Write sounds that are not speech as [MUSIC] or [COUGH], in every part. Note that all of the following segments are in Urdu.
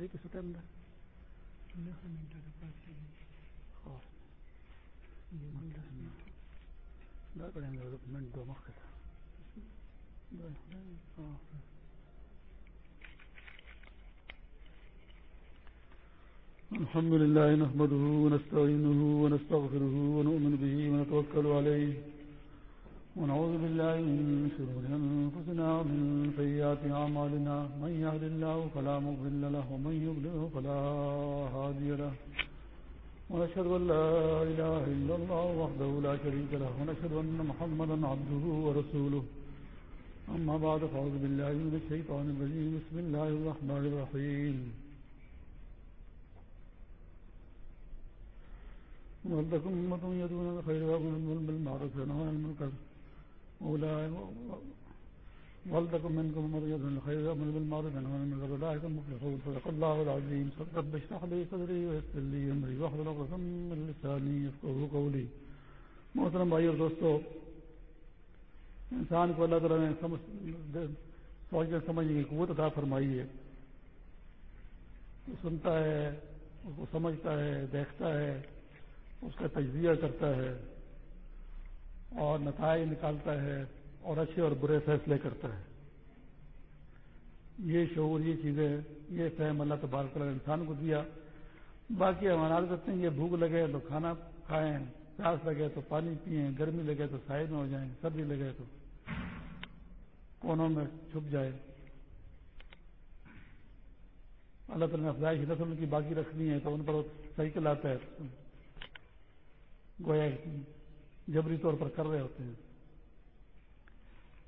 دیکھ ستمبر منٹ دو مخ الحمد لله نحمده ونستعينه ونستغفره ونؤمن به ونتوكل عليه ونعوذ بالله من شرور أنفسنا ومن سيئات عمالنا من يهد الله فلا مضل له، ومن يضلله فلا هادي له. ونشهد أن لا إله إلا الله وحده لا شريك له، ونشهد أن محمدا عبده ورسوله. أما بعد، فأعوذ بالله من الشيطان الرجيم. بسم الله الرحمن الرحيم. ولتكن أمة يدون الخير ويأمرون بالمعروف وينهون عن المنكر. ولتكن منكم أمة يدون الخير ويأمرون بالمعروف وينهون عن المنكر أولئك المفلحون صدق الله العظيم. رب اشرح لي صدري ويسر لي أمري. واحلل عقدة من لساني يفقهوا قولي. محترم بھائی اور دوستو، انسان کو اللہ تعالیٰ نے سوچنے سمجھنے کی قوت عطا فرمائی ہے۔ سنتا ہے، اس کو سمجھتا ہے، دیکھتا ہے، اس کا تجزیہ کرتا ہے۔ اور نتائج نکالتا ہے اور اچھے اور برے فیصلے کرتا ہے۔ یہ شعور، یہ چیزیں، یہ فہم اللہ تبارک نے انسان کو دیا۔ باقی ہمارا کرتے ہیں، یہ بھوک لگے تو کھانا کھائیں، پیاس لگے تو پانی پئیں، گرمی لگے تو سائے میں ہو جائیں، سردی لگے تو کونوں میں چھپ جائے۔ اللہ تعالیٰ نے افزائش نسل کی باقی رکھنی ہے تو ان پر صحیح کلاتا ہے۔ گویا جبری طور پر کر رہے ہوتے ہیں۔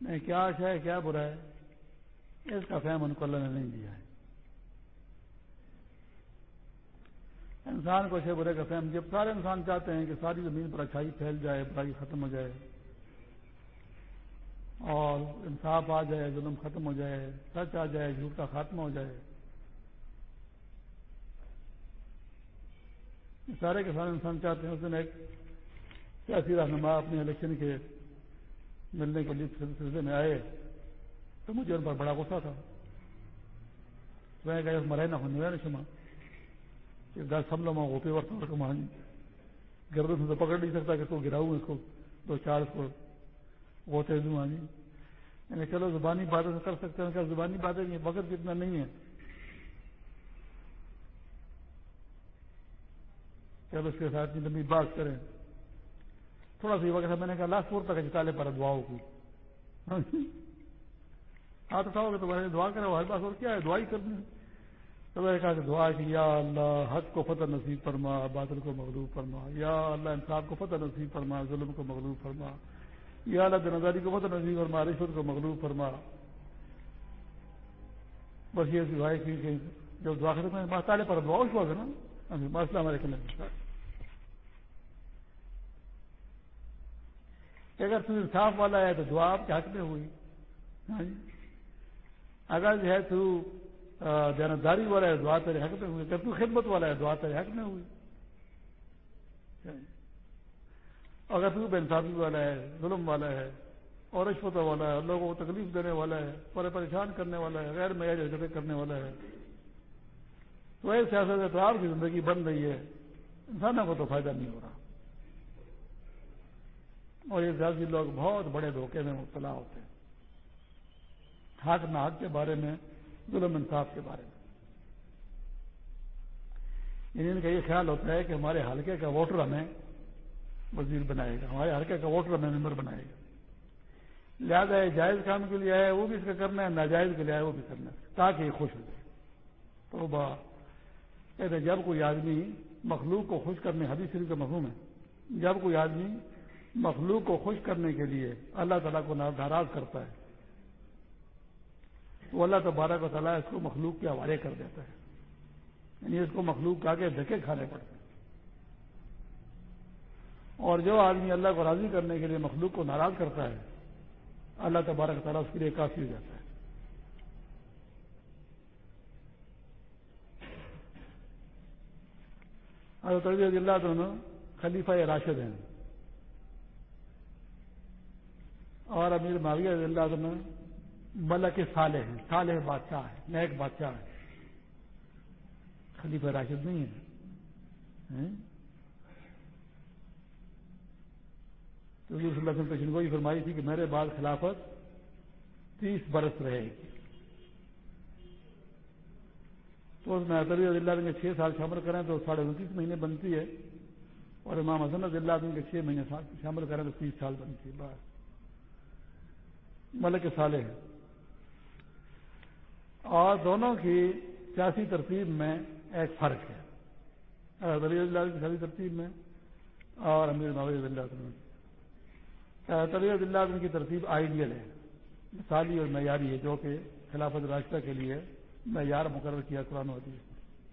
نہیں، کیا اچھا ہے، کیا برا ہے؟ اس کا فہم ان کو اللہ نے نہیں دیا ہے۔ انسان کو اچھے برے کا فہم، جب سارے انسان چاہتے ہیں کہ ساری زمین پر اچھائی پھیل جائے، برائی ختم ہو جائے، اور انصاف آ جائے، ظلم ختم ہو جائے، سچ آ جائے، جھوٹ کا خاتمہ ہو جائے سارے کے سارے انسان چاہتے ہیں، اس دن ایک سیاسی رہنما اپنے الیکشن کے ملنے کے لیے سلسلے میں آئے تو مجھے ان پر بڑا غصہ تھا۔ میں مرے نہ ہونے والے شما کہ دس ہم لوگ ہوتے وقت کمان گردوں سے تو پکڑ نہیں سکتا کہ تو گراؤں اس کو، دو چار اس کو ہوتے دوں ہاں جی چلو، زبانی باتیں کر سکتے ہیں۔ کہ زبانی باتیں وقت جتنا نہیں ہے۔ چلو، اس کے ساتھ لمبی بات کریں۔ تھوڑا سا وقت میں نے کہا لاسٹ فور تک چالے پر دعاؤں کی۔ ہاتھ اٹھاؤ گے تو میں نے دعا کرا ہمارے پاس اور کیا ہے؟ دعائی کرنی تو میں نے کہا کہ دعا کی یا اللہ، حق کو فتح نصیب فرما بادل کو مغلوب فرما۔ یا اللہ، انصاف کو فتح نصیب فرما، ظلم کو مغلوب فرما۔ یا اللہ دنزاری کو فتح نصیب فرما، رشوت کو مغلوب فرما۔ بس یہ دعائیں کی کہ جب دعا کرتے ہیں تالے پر دعا اس وقت نا مسئلہ ہمارے کلر اگر تو انصاف والا ہے تو دعا آپ کے حق میں ہوئی۔ ہاں جی۔ اگر جو ہے تو جانبداری والا ہے دعا تیرے حق میں ہوئی۔ اگر تو خدمت والا ہے دعا تیرے حق میں ہوئی۔ ہاں جی۔ اگر تو بے انصافی والا ہے، ظلم والا ہے اور رشوت والا ہے، لوگوں کو تکلیف دینے والا ہے پرے پریشان کرنے والا ہے، غیر معیار حرکتیں کرنے والا ہے۔ تو ایک سیاست ہے تو آپ کی زندگی بن رہی ہے۔ انسانوں کو تو فائدہ نہیں ہو رہا۔ اور یہ سیاسی لوگ بہت بڑے دھوکے میں مبتلا ہوتے ہیں۔ حق نہ حق کے بارے میں، ظلم انصاف کے بارے میں۔ یعنی ان کا یہ خیال ہوتا ہے کہ ہمارے حلقے کا ووٹر ہمیں وزیر بنائے گا، ہمارے حلقے کا ووٹر ہمیں ممبر بنائے گا۔ لہٰذا جائز کام کے لیے آئے وہ بھی اس کا کرنا ہے، ناجائز کے لیے آئے وہ بھی کرنا ہے، تاکہ یہ خوش ہو جائے۔ تو با کہتے جب کوئی آدمی مخلوق کو خوش کرنے، حدیث شریف کا مفہوم ہے، جب کوئی آدمی مخلوق کو خوش کرنے کے لیے اللہ تعالیٰ کو ناراض کرتا ہے۔ تو اللہ تبارک و تعالیٰ اس کو مخلوق کے حوالے کر دیتا ہے۔ یعنی اس کو مخلوق کے دھکے کھانے پڑتے ہیں اور جو آدمی اللہ کو راضی کرنے کے لیے مخلوق کو ناراض کرتا ہے، اللہ تبارک تعالیٰ اس کے لیے کافی ہو جاتا ہے۔ حضرت اللہ دونوں خلیفہ راشد ہیں اور امیر معاویہ رضی اللہ عنہ ملک صالح ہیں، صالح بادشاہ ہے نیک بادشاہ ہے خلیفہ راشد نہیں ہے تو صلی اللہ علیہ وسلم گوئی فرمائی تھی کہ میرے بعد خلافت تیس برس رہے گی۔ تو اس میں رضی اللہ کے چھ سال شامل کریں تو ساڑھے انتیس مہینے بنتی ہے، اور امام حسن رضی اللہ کے چھ مہینے شامل کریں تو تیس سال بنتی ہے، بس۔ ملک سالے ہیں۔ اور دونوں کی سیاسی ترتیب میں ایک فرق ہے۔ علی اللہ کی سیاسی ترتیب میں اور امیر نواز اللہ طلی اللہ کی ترتیب آئیڈیل ہے، مثالی اور معیاری ہے، جو کہ خلافت راستہ کے لیے معیار مقرر کیا قرآن حدیث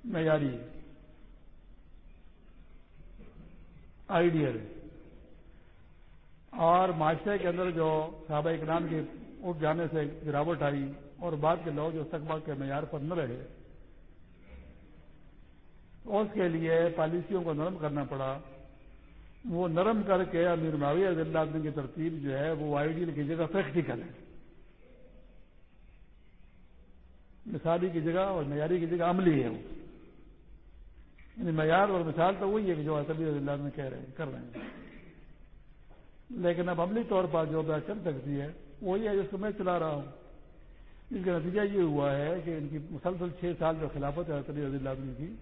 معیاری ہے۔ آئیڈیل ہے۔ اور معاشرے کے اندر جو صحابہ اکرام کے اٹھ جانے سے گراوٹ آئی اور بعد کے لوگ جو استقبال کے معیار پر نہ رہے اس کے لیے پالیسیوں کو نرم کرنا پڑا۔ وہ نرم کر کے امیر معاویہ اللہ کی ترتیب جو ہے، وہ آئیڈیل کی جگہ پریکٹیکل ہے مثالی کی جگہ اور معیاری کی جگہ عملی ہے وہ۔ یعنی معیار اور مثال تو وہی ہے کہ جو طبی اللہ میں کہہ رہے ہیں، کر رہے ہیں۔ لیکن اب عملی طور پر جو بات چل سکتی ہے وہی ہے جس کو میں چلا رہا ہوں۔ اس کا نتیجہ یہ ہوا ہے کہ ان کی مسلسل چھ سال جو خلافت ہے طبی رضی اللہ کی،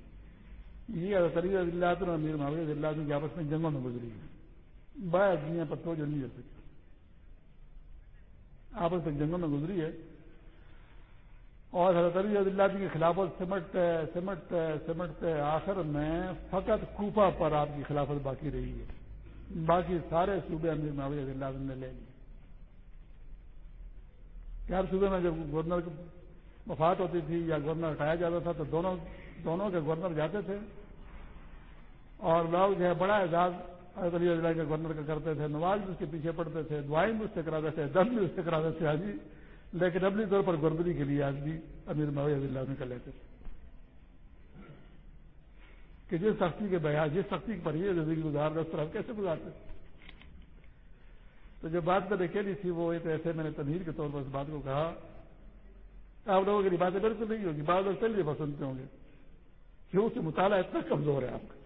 یہ طبی رضی اللہ اور میر محبوب رضی اللہ کی آپس میں جنگوں میں گزری ہے بایا دنیا پر تو نہیں جل سکتی آپس میں جنگوں میں گزری ہے۔ اور حضرت علی رضی اللہ کی خلافت سمٹتے سمٹتے سمٹتے آخر میں فقط کوفہ پر آپ کی خلافت باقی رہی ہے۔ باقی سارے صوبے امیر معاویہ رضی اللہ نے لے لیے۔ ہر صوبے میں جب گورنر وفات ہوتی تھی یا گورنر ہٹایا جاتا تھا تو دونوں دونوں کے گورنر جاتے تھے۔ اور لوگ جو ہے بڑا اعزاز حضرت علی اللہ کے گورنر کا کرتے تھے نواز بھی اس کے پیچھے پڑتے تھے، دعائیں بھی اس سے کراتے تھے، دم بھی اس سے کراتے تھے حاجی لیکن اپنی طور پر گردری کے لیے آدمی امیر محبوب اللہ کر لیتے تھے۔ کہ جس سختی کے بیا جس سختی پر یہ زندگی گزار رہے اس طرح کیسے گزارتے؟ تو جو بات میں نے کہی تھی، وہ ایک ایسے میں نے تنہیر کے طور پر اس بات کو کہا۔ آپ لوگوں کی باتیں بالکل نہیں ہوگی، بعض لوگ چلیے پسندتے ہوں گے۔ کیوں؟ سے مطالعہ اتنا کمزور ہے آپ کا۔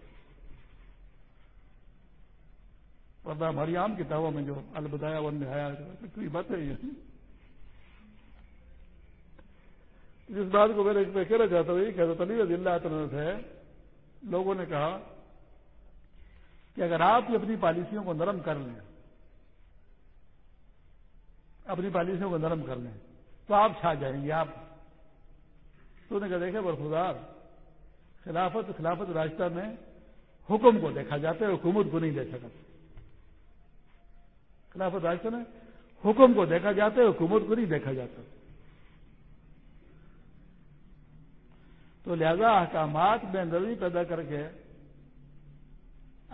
ورنہ ہماری عام کتابوں میں جو البدایا ون نہایا کوئی بات ہے یہ جس بات کو میں کہنا چاہتا ہوں، یہ کہ علی رضی اللہ تعالیٰ سے لوگوں نے کہا کہ اگر آپ بھی اپنی پالیسیوں کو نرم کر لیں، اپنی پالیسیوں کو نرم کر لیں، تو آپ چھا جائیں گے، آپ۔ تو نے کہا دیکھے برفدار خلافت خلافت راستہ میں حکم کو دیکھا جاتا ہے، حکومت کو نہیں دیکھا جاتا۔ خلافت راستہ میں حکم کو دیکھا جاتا ہے، حکومت کو نہیں دیکھا جاتا۔ تو لہذا احکامات میں نرمی پیدا کر کے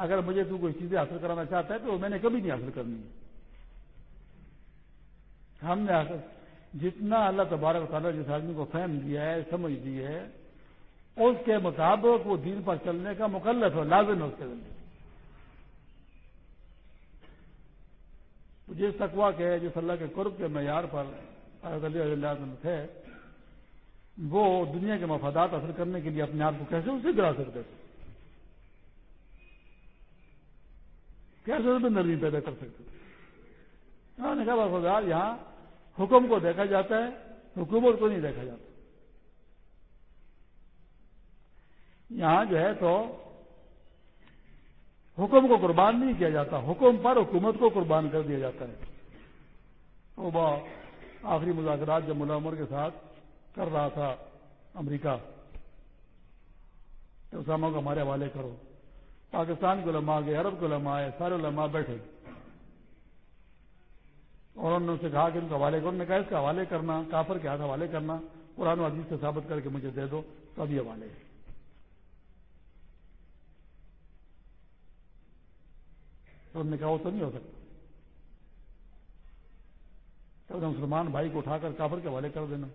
اگر مجھے تو کوئی چیزیں حاصل کرانا چاہتا ہے تو میں نے کبھی نہیں حاصل کرنی ہم نے جتنا اللہ تبارک تعالیٰ جس آدمی کو فہم دیا ہے، سمجھ دی ہے، اس کے مطابق وہ دین پر چلنے کا مکلف ہے، لازم ہے اس کے ذریعے جس تقوا کے، جس اللہ کے قرب کے معیار پر اللہ تھے وہ دنیا کے مفادات حاصل کرنے کے لیے اپنے آپ کو کیسے اسے گرا سکتے تھے؟ کیسے اس میں نرمی پیدا کر سکتے تھے؟ انہوں نے کہا وفادار یہاں حکم کو دیکھا جاتا ہے حکومت کو نہیں دیکھا جاتا۔ یہاں جو ہے تو حکم کو قربان نہیں کیا جاتا، حکم پر حکومت کو قربان کر دیا جاتا ہے۔ وہ آخری مذاکرات جب ملا عمر کے ساتھ کر رہا تھا امریکہ تو اسامہ کو ہمارے حوالے کرو۔ پاکستان کے علماء گئے عرب کے علماء آئے سارے علماء بیٹھے۔ اور انہوں نے اسے کہا کہ ان کو حوالے کرو۔ نے کہا، اس کا حوالے کرنا، کافر کے ہاتھ حوالے کرنا، قرآن عزیز سے ثابت کر کے مجھے دے دو، تو ابھی حوالے تو انہوں نے کہا، وہ تو نہیں ہو سکتا۔ تو مسلمان بھائی کو اٹھا کر کافر کے حوالے کر دینا۔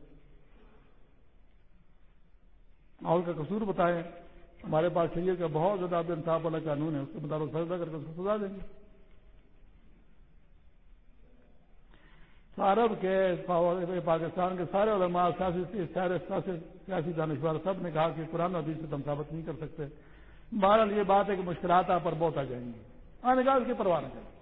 اور کا قصور بتائے ہمارے پاس شریعت کا بہت زیادہ انصاف والا قانون ہے، اس کے مطابق فیصلہ کر کے اس کو سزا دیں گے۔ عرب کے پاکستان کے سارے علماء، سیاسی سیاسی دانشور سب نے کہا کہ قرآن حدیث سے ہم ثابت نہیں کر سکتے۔ بہرحال یہ بات ہے کہ مشکلات آپ پر بہت آ جائیں گی۔ آنے کا اس کی پرواہ نہیں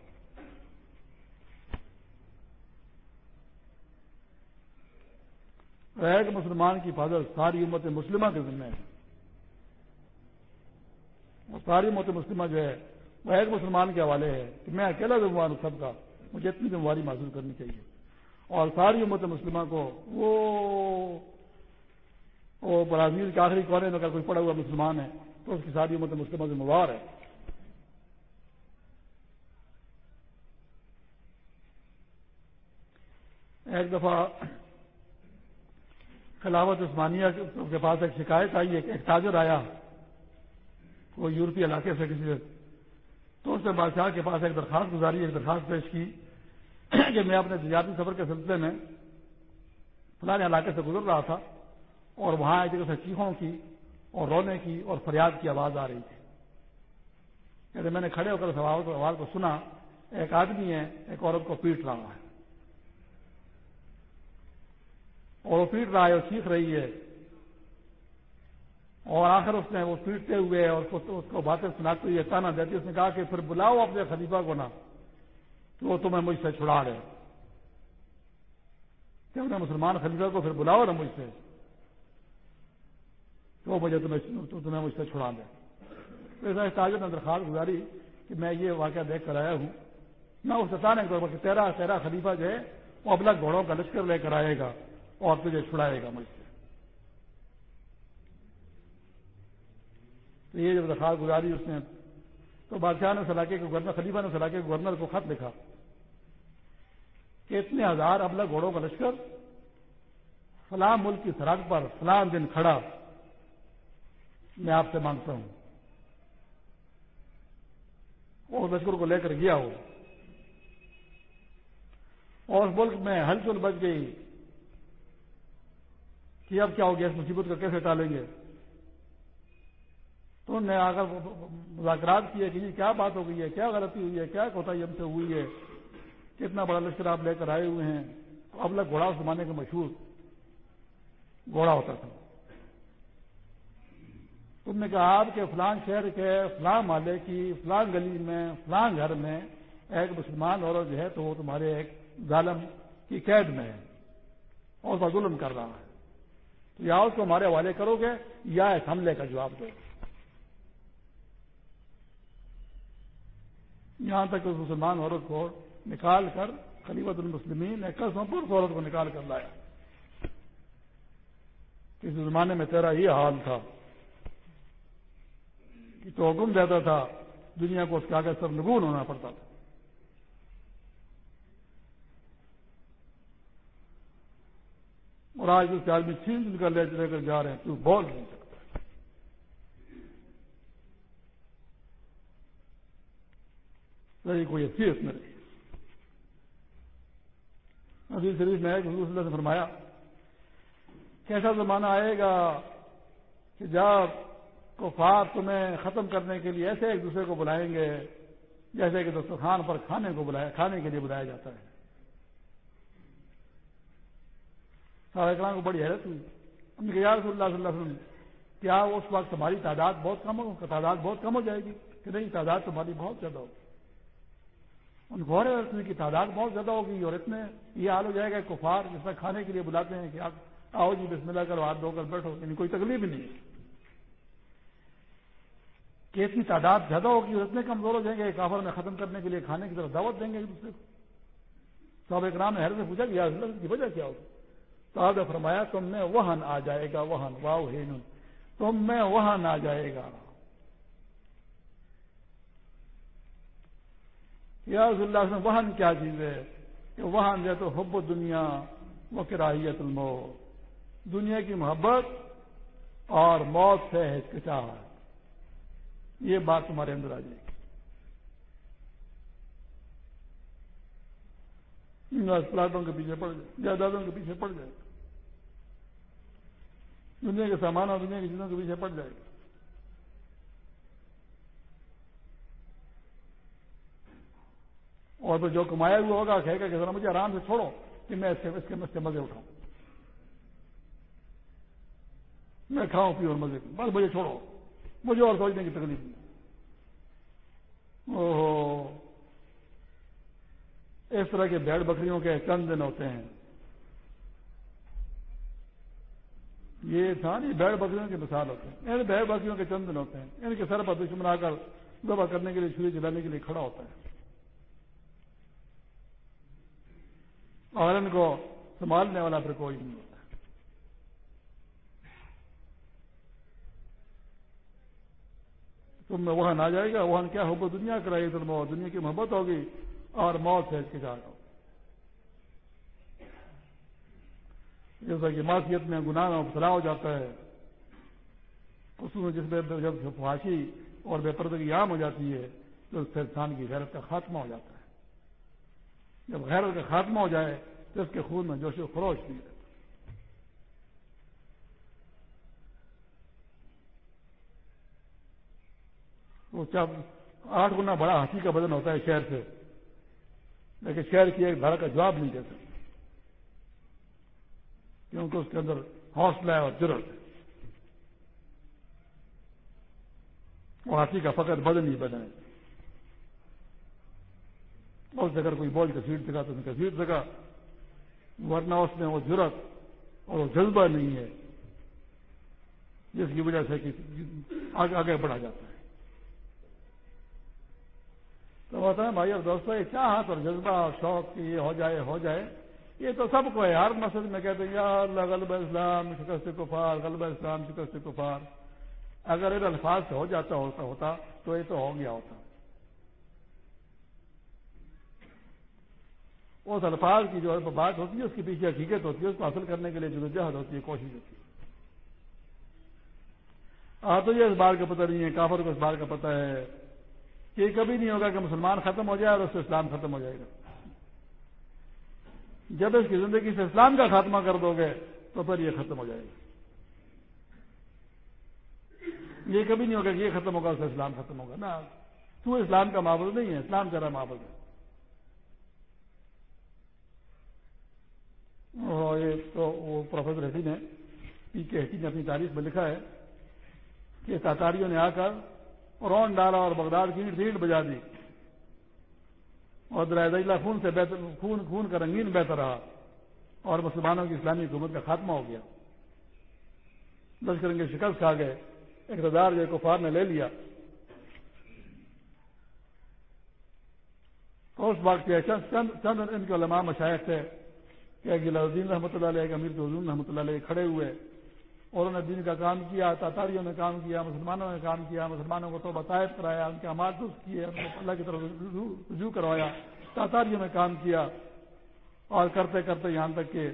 ایک مسلمان کی حفاظت ساری امت مسلمہ کے ذمہ ہے۔ ساری امت مسلمہ جو ہے، وہ ایک مسلمان کے حوالے ہے کہ میں اکیلا ذمہ ہوں سب کا، مجھے اتنی ذمہ داری محسوس کرنی چاہیے۔ اور ساری امت مسلمہ کو وہ برازیل کے آخری کونے میں اگر کوئی پڑا ہوا مسلمان ہے، تو اس کی ساری امت مسلمہ ذمہ دار ہے۔ ایک دفعہ خلافت عثمانیہ کے پاس ایک شکایت آئی، ایک ایک تاجر آیا، وہ یورپی علاقے سے کسی سے۔ تو اس نے بادشاہ کے پاس ایک درخواست گزاری، ایک درخواست پیش کی [CLEARS THROAT] کہ میں اپنے تجارتی سفر کے سلسلے میں فلانے علاقے سے گزر رہا تھا اور وہاں ایک جگہ سے چیخوں کی اور رونے کی اور فریاد کی آواز آ رہی تھی۔ کہتے میں نے کھڑے ہو کر آواز کو سنا، ایک آدمی ہے، ایک عورت کو پیٹ رہا ہے۔ اور وہ پیٹ رہا ہے اور سیکھ رہی ہے۔ اور آخر اس نے وہ پیٹتے ہوئے اور اس کو باتیں سناتے ہوئے تانا دیتی اس نے کہا کہ پھر بلاؤ اپنے خلیفہ کو نہ تو وہ تمہیں مجھ سے چھڑا رہے کہ اپنے مسلمان خلیفہ کو پھر بلاؤ نا مجھ سے تو مجھے تمہیں تمہیں مجھ سے چھڑا دے ایسا تاجر نے درخواست گزاری کہ میں یہ واقعہ دیکھ کر آیا ہوں۔ نہ اس اچانک طور پر تیرا تیرا خلیفہ جو ہے وہ اپنا گھوڑوں کا لشکر لے کر آئے گا۔ اور تجھے چھڑائے گا مجھ سے۔ تو یہ جب درخواست گزاری اس نے، تو بادشاہ نے سلاقے کے گورنر، خلیفہ نے سلاقے کے گورنر کو خط لکھا کہ اتنے ہزار ابلا گھوڑوں کا لشکر، فلاں ملک کی سڑک پر فلاں دن کھڑا، میں آپ سے مانگتا ہوں۔ اور لشکر کو لے کر گیا ہو اور ملک میں ہلچل بچ گئی۔ کہ اب کیا ہو گیا اس مصیبت کو کیسے ٹالیں گے؟ تو انہوں نے آ کر مذاکرات کیے کہ یہ کیا بات ہو گئی ہے؟ کیا غلطی ہوئی ہے؟ کیا کوتاہی ہم سے ہوئی ہے؟ کتنا بڑا لشکر آپ لے کر آئے ہوئے ہیں؟ اب لگ گھوڑا زمانے کا مشہور گھوڑا ہوتا تھا۔ تم نے کہا آپ کے فلان شہر کے فلاں مالے کی فلاں گلی میں فلاں گھر میں ایک مسلمان عورت جو ہے تو وہ تمہارے ایک ظالم کی قید میں ہے اور ظلم کر رہا ہے۔ تو یا اس کو ہمارے حوالے کرو گے، یا اس حملے کا جواب دو۔ یہاں تک اس مسلمان عورت کو نکال کر خلیفت المسلمین ایک قسم پر عورت کو نکال کر لایا۔ اس زمانے میں تیرا یہ حال تھا کہ تو حکم دیتا تھا، دنیا کو اس کے آگے سر نگون ہونا پڑتا تھا۔ اور آج اس کے آدمی چھین دن کر لے لے کر جا رہے ہیں تو بول نہیں سکتا کوئی حیثیت میں رہی ابھی شریف میں ایک حضور صلی اللہ سے فرمایا، کیسا زمانہ آئے گا کہ جب کفار تمہیں ختم کرنے کے لیے ایسے ایک دوسرے کو بلائیں گے جیسے کہ دسترخوان پر کھانے کو بلایا کھانے کے لیے بلایا جاتا ہے۔ سارے کلام کو بڑی حیرت ہوئی۔ ہم نے کہا رسول اللہ صلی اللہ علیہ وسلم، کیا اس وقت تمہاری تعداد بہت کم ہو؟ تعداد بہت کم ہو جائے گی؟ کہ نہیں، تعداد تمہاری بہت زیادہ ہوگی۔ ان گھوڑے رسنے کی تعداد بہت زیادہ ہوگی اور اتنے یہ حال ہو جائے گا، کفار جس میں کھانے کے لیے بلاتے ہیں کہ آپ آؤ جی بسم اللہ کرو، ہاتھ دھو کر بیٹھو یعنی کوئی تکلیف نہیں کہ اتنی تعداد زیادہ ہوگی اور اتنے کمزور ہو جائیں گے، کافر میں ختم کرنے کے لیے کھانے کی طرف دعوت دیں گے۔ ایک دوسرے کو تو اب ایک رام نے حیر سے پوچھا کہ کی وجہ کیا ہوگی؟ تو آپ نے فرمایا، تم میں وہن آ جائے گا وہن واؤ ہین تم میں وہن آ جائے گا۔ یا رسول اللہ سے وہن کیا چیز ہے؟ کہ وہن جو تو حب دنیا وہ کراہیت الموت۔ دنیا کی محبت اور موت سے ہچکچاہٹ۔ یہ بات تمہارے اندر آ جائے گی۔ پلاٹوں کے پیچھے پڑ جائے۔ جائیدادوں کے پیچھے پڑ جائے۔ دنیا کے سامان اور دنیا کی چیزوں کے پیچھے پڑ جائے گا۔ اور پھر جو کمایا ہوا ہوگا، کہے گا کہ ذرا مجھے آرام سے چھوڑو کہ میں اس کے سے مزے اٹھاؤں۔ میں کھاؤں، پیوں اور مزے بس مجھے چھوڑو۔ مجھے اور سوچنے کی تکلیف نہیں۔ او اس طرح کے بیڑ بکریوں کے چند دن ہوتے ہیں۔ یہ تھا نہیں بیڑ بکریوں کی مثال ہوتے ہیں۔ یعنی ان بیڑ بکریوں کے چند دن ہوتے ہیں۔ یعنی ان کے سر پر دشمن آ کر دبا کرنے کے لیے، چھری چلانے کے لیے کھڑا ہوتا ہے۔ اور ان کو سنبھالنے والا پھر کوئی نہیں ہوتا۔ تم میں وہاں نہ جائے گا، وہاں کیا ہوگا؟ دنیا کرائی تو دنیا کی محبت ہوگی اور موت سے کے جانا جیسا کہ معاشیت میں گناہ میں مبتلا ہو جاتا ہے۔ اس میں جس میں جب فحاشی اور بے پردگی عام ہو جاتی ہے، تو اس سے انسان کی غیرت کا خاتمہ ہو جاتا ہے۔ جب غیرت کا خاتمہ ہو جائے، تو اس کے خون میں جوش و خروش نہیں رہتا۔ وہ آٹھ گنا بڑا ہاتھی کا بدن ہوتا ہے شہر سے، لیکن شہر کی ایک دھڑ کا جواب نہیں دے سکتے کیونکہ اس کے اندر حوصلہ ہے اور ضرورت ہے۔ وہ ہاتھی کا فقط بدن ہی بنا ہے۔ اس اگر کوئی بول کثیر سکا تو کثیر سکا ورنہ اس میں وہ ضرورت اور وہ جذبہ نہیں ہے۔ جس کی وجہ سے کہ آگے آگے بڑھا جاتا ہے۔ تو ہوتا ہے بھائی اور دوستوں یہ چاہت اور جذبہ اور شوق کہ یہ ہو جائے ہو جائے۔ یہ تو سب کو ہے، ہر مسجد میں کہتے ہیں یار غلب اسلام شکست کفار، غلب اسلام شکست کفار۔ اگر ان الفاظ سے ہو جاتا، ہوتا ہوتا، تو یہ تو ہو گیا، ہوتا۔ اس الفاظ کی جو بات ہوتی ہے، اس کے پیچھے حقیقت ہوتی ہے، اس کو حاصل کرنے کے لیے جدوجہد ہوتی ہے، کوشش ہوتی ہے۔ آ تو یہ اس بار کا پتہ نہیں ہے، کافر کو اس بار کا پتہ ہے کہ یہ کبھی نہیں ہوگا کہ مسلمان ختم ہو جائے اور اس سے اسلام ختم ہو جائے گا۔ جب اس کی زندگی سے اسلام کا خاتمہ کر دو گے تو پھر یہ ختم ہو جائے گا۔ یہ کبھی نہیں ہوگا کہ یہ ختم ہوگا اس سے اسلام ختم ہوگا۔ نا تو اسلام کا معبود نہیں ہے، اسلام کا معبود ہے۔ تو وہ پروفیسر حسین نے پی کے حسین نے اپنی تاریخ میں لکھا ہے کہ تاتاریوں نے آ کر رون ڈالا اور بغداد کی سیٹ بجا دی۔ اور درائدہ خون سے خون خون کا رنگین بہتر رہا اور مسلمانوں کی اسلامی حکومت کا خاتمہ ہو گیا۔ لشکر کے شکست کھا گئے۔ اقتدار جو کفار نے لے لیا۔ اس وقت اچھا- چند ان کے علماء مشاہد تھے کہ گلا الدین رحمۃ اللہ علیہ امیر تو رحمۃ اللہ علیہ کھڑے ہوئے۔ انہوں نے دین کا کام کیا، تاتاریوں نے کام کیا، مسلمانوں نے کام کیا، مسلمانوں کو تو بتائب کرایا، ان کے اماد درست کیے، ان کو اللہ کی طرف رجوع کروایا، تاتاریوں نے کام کیا۔ اور کرتے کرتے یہاں تک کہ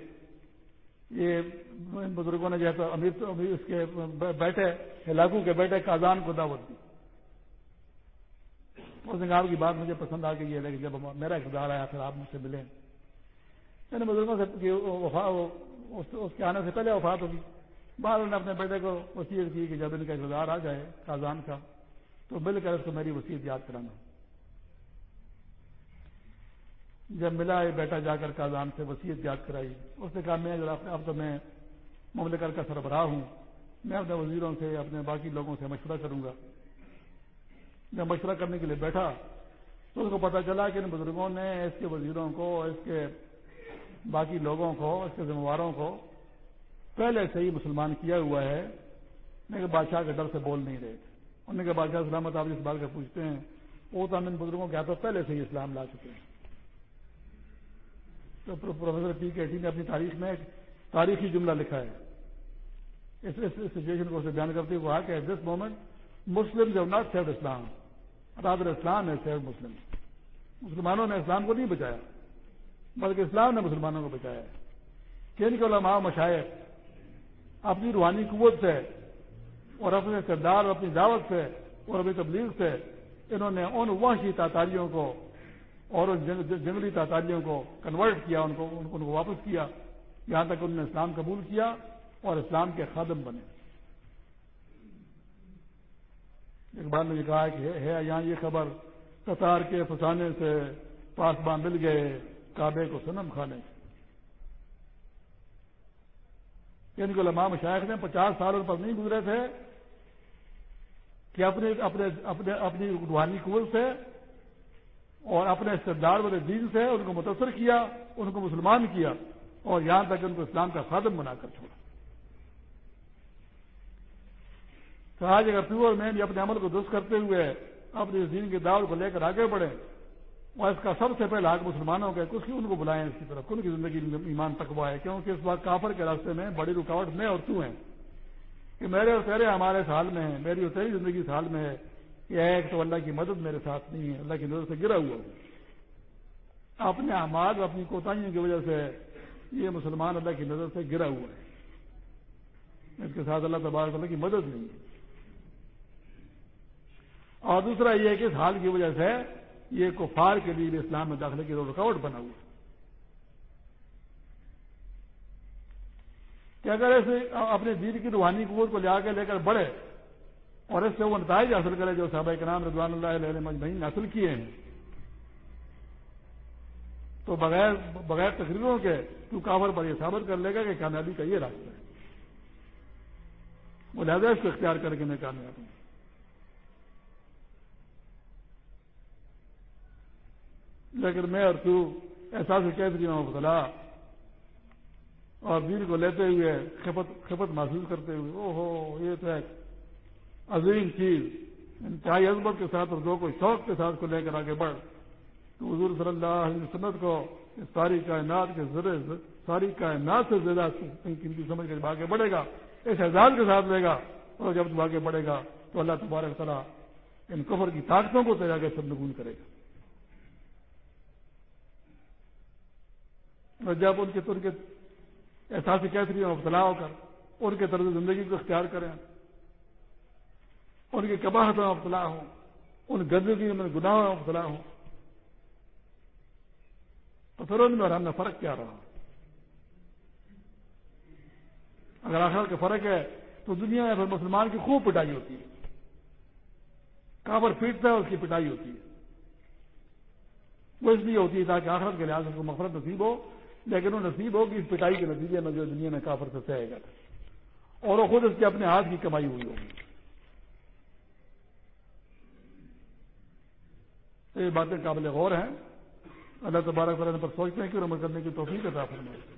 یہ ان بزرگوں نے جو ہے امیر اس کے بیٹے ہلاکو کے بیٹے کازان کو دعوت دی۔ اس نے کہا کی بات مجھے پسند آ گئی ہے، لیکن جب میرا اقتدار آیا پھر آپ مجھ سے ملیں۔ ان بزرگوں سے اس کے آنے سے پہلے وفات ہوگی۔ بعد نے اپنے بیٹے کو وسیعت کی کہ جب ان کا اقتدار آ جائے کازان کا، تو مل کر اس کو میری وسیعت یاد کرانا۔ جب ملا یہ بیٹا جا کر کازان سے وسیعت یاد کرائی، اس نے کہا، میں اب تو میں مملکت کا سربراہ ہوں۔ میں اپنے وزیروں سے، اپنے باقی لوگوں سے مشورہ کروں گا۔ میں مشورہ کرنے کے لیے بیٹھا، تو اس کو پتا چلا کہ ان بزرگوں نے اس کے وزیروں کو، اس کے باقی لوگوں کو، اس کے ذمہ داروں کو پہلے سے ہی مسلمان کیا ہوا ہے؟ کہ بادشاہ کے ڈر سے بول نہیں رہے انہوں نے کہا بادشاہ سلامت آپ اس بات کا پوچھتے ہیں، وہ تو ہم ان بزرگوں کے ہاتھوں پہلے سے ہی اسلام لا چکے ہیں۔ تو پروفیسر پی کے ٹی نے اپنی تاریخ میں ایک تاریخی جملہ لکھا ہے۔ اس سچویشن کو اسے بیان کرتے ہوئے کہا کہ at this moment Muslim do not save Islam rather Islam ہے سیو مسلم مسلمانوں نے اسلام کو نہیں بچایا، بلکہ اسلام نے مسلمانوں کو بچایا ہے۔ کن کے علماء مشاعر اپنی روحانی قوت سے اور اپنے کردار اور اپنی دعوت سے اور اپنی تبلیغ سے انہوں نے ان وحشی تاتاریوں کو اور ان جنگلی تاتاریوں کو کنورٹ کیا، ان کو ان کو واپس کیا، یہاں تک انہوں نے اسلام قبول کیا اور اسلام کے خادم بنے۔ اقبال نے یہ کہا کہ ہے یہاں یہ خبر تتار کے فسانے سے پاسباں مل گئے کعبے کو سنم کھانے سے۔ یعنی کہ علماء مشاعر نے پچاس سال ان پر نہیں گزرے تھے کہ اپنے اپنے اپنے اپنی روحانی قوت سے اور اپنے استدار والے دین سے ان کو متاثر کیا، ان کو مسلمان کیا اور یہاں تک ان کو اسلام کا خادم بنا کر چھوڑا۔ تو آج اگر تو اور میں بھی اپنے عمل کو درست کرتے ہوئے اپنے دین کے دعوت کو لے کر آگے بڑھیں اور اس کا سب سے پہلا حق مسلمانوں کا کچھ ان کو بلائیں اس کی طرف ان کی زندگی میں ایمان تکوا ہے؟ کیونکہ اس بات کافر کے راستے میں بڑی رکاوٹ میں اور تو ہیں۔ کہ میرے اور تیرے ہمارے سال میں ہیں، میری اور تیری زندگی سال میں ہے، یہ ایک تو اللہ کی مدد میرے ساتھ نہیں ہے، اللہ کی نظر سے گرا ہوا ہوں۔ اپنے اعمال اپنی کوتاہیوں کی وجہ سے یہ مسلمان اللہ کی نظر سے گرا ہوا ہے۔ اس کے ساتھ اللہ تبارک اللہ کی مدد نہیں ہے۔ اور دوسرا یہ ہے کہ اس حال کی وجہ سے یہ کفار کے لیے اسلام میں داخلے کی رکاوٹ بنا ہوا کہ اگر ایسے اپنے دین کی روحانی قوت کو لے کے لے کر بڑھے اور اس سے وہ نتائج حاصل کرے جو صحابہ کے نام رضوان اللہ علیہ مجمعین حاصل کیے ہیں، تو بغیر بغیر تقریروں کے تو کافر پر یہ ثابت کر لے گا کہ کامیابی کا یہ راستہ ہے۔ وہ لہٰذا اس کو اختیار کر کے میں کامیاب ہوں لیکن میں اور تو احساس کیسری میں مبتلا اور دین کو لیتے ہوئے خپت خپت محسوس کرتے ہوئے او ہو یہ تو ایک عظیم چیز، انتہائی عظمت کے ساتھ اور دو کو شوق کے ساتھ کو لے کر آگے بڑھ۔ تو حضور صلی اللہ علیہ وسلم کو ساری کائنات کے ذریعے ساری کائنات سے زیادہ قیمتی سمجھ کر آگے بڑھے گا، اس اعزاز کے ساتھ لے گا، اور جب تم آگے بڑھے گا تو اللہ تبارک تعالیٰ ان کفر کی طاقتوں کو تیار کے سب نگون کرے گا۔ اور جب ان کے تو ان کے احساس کیسری میں مبتلا ہو کر ان کے طرز زندگی کو اختیار کریں، ان کی کباہت میں مبتلا ہوں، ان گندگی میں گناہوں میں مبتلا ہوں، تو پھر ان میں اور ہم میں فرق کیا رہا۔ اگر آخر کا فرق ہے تو دنیا میں پھر مسلمان کی خوب پٹائی ہوتی ہے۔ کافر پیٹتا ہے، اس کی پٹائی ہوتی ہے۔ وہ اس لیے ہوتی ہے تاکہ آخرت کے لحاظ سے مفرت نصیب ہو۔ لیکن وہ نصیب ہوگی اس پٹائی کے نتیجے میں جو دنیا میں کافر سے سہے گا۔ اور وہ خود اس کے اپنے ہاتھ کی کمائی ہوئی ہوگی۔ یہ باتیں قابل غور ہیں۔ اللہ تبارک تعالیٰ پر سوچتے ہیں کہ عمل کرنے کی توفیق عطا فرمائے۔